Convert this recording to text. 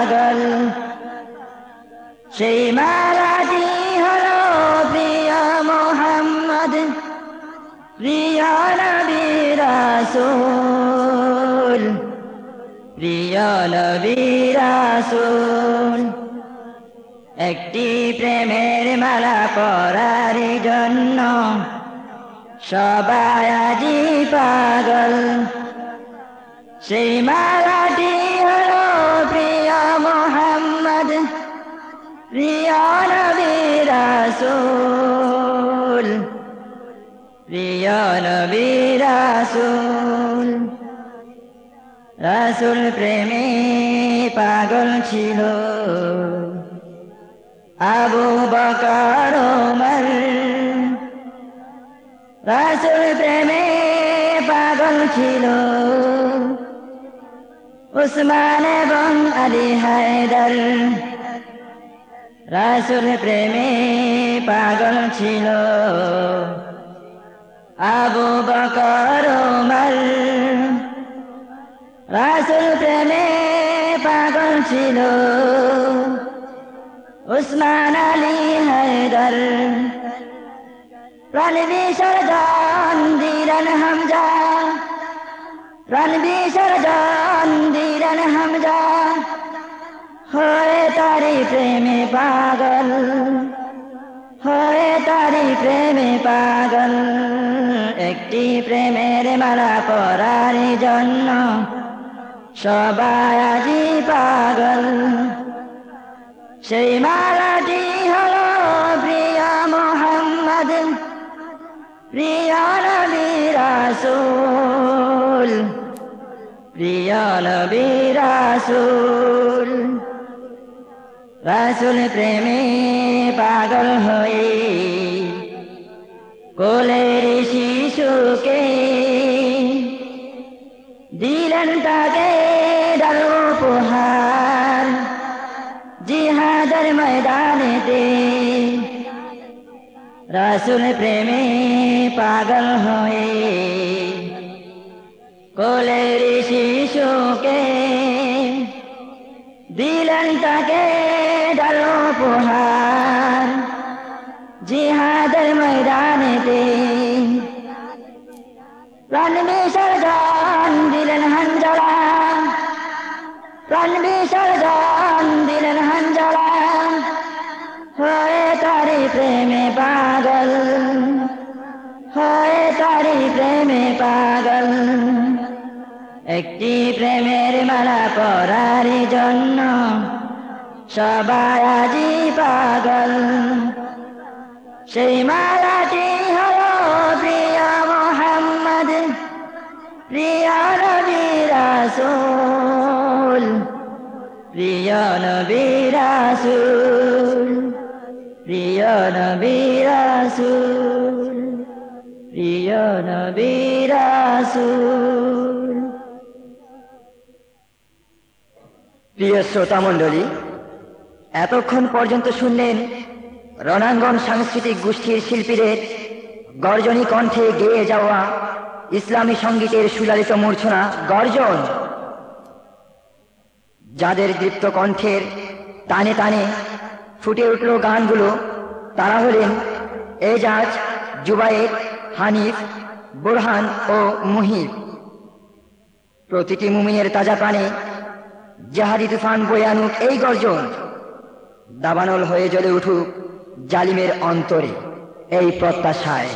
পাগল সেই মারাটি হল প্রিয় মোহাম্মদ, প্রিয় নবী প্রিয় নবী একটি প্রেমের মালা পরার জন্য সবাই আজি পাগল। সেই মারা রাসূল রাসূল রাসূল প্রেমে পাগল ছিল। আবু বকর রাসূল প্রেমে পাগল ছিল। উসমান এবং আলী হায়দার রাসূল প্রেমে পাগল ছিল। আবু বকর ওমর রাসূল প্রেমে পাগল ছিল। উসমান আলী হায়দার প্রাণ বিসর্জন দিলেন হামজা প্রাণ বিসর্জন দিলেন প্রেমে পাগল। হয়ে তারি প্রেমে পাগল। একটি প্রেমের মালা পরার জন্য সবাই আজি পাগল। সেই মালাটি হলো প্রিয় মোহাম্মদ, প্রিয় নবী প্রিয় রাসূল প্রেমে পাগল হয়ে কোলের শিশুকে দিলেন তাকে উপহার জিহাদের ময়দানেতে রাসুল প্রেমে পাগল হয়ে কোলের উপহার জিহাদের ময়দানেতে প্রাণ বিসর্জন দিলেন হাঞ্জলা প্রাণ বিসর্জন দিলেন হাঞ্জলা হয়ে তারি প্রেমে পাগল, হয়ে তারি প্রেমে পাগল। একটি প্রেমের মালা পরার জন্য সবাই আজি পাগল। সেই মালাটি হল প্রিয় মোহাম্মদ, প্রিয় নবী প্রিয় নবী প্রিয় নবী প্রিয় নবী প্রিয় শ্রোতা মণ্ডলী এতক্ষণ পর্যন্ত শুনলেন রণাঙ্গন সাংস্কৃতিক গোষ্ঠীর শিল্পীদের গর্জনী কণ্ঠে গেয়ে যাওয়া ইসলামী সঙ্গীতের সুলালিত মূর্ছনা গর্জন। যাদের দীপ্ত কণ্ঠের টানে টানে ফুটে উঠল গানগুলো, তারা হলেন এজাজ, জুবায়ের, হানিফ, বুরহান ও মুহিব। প্রতিটি মুমিনের তাজা প্রাণে জাহারি তুফান বয়ে আনুক এই গর্জন। দাবানল হয়ে জ্বলে উঠুক জালিমের অন্তরে এই প্রত্যাশায়।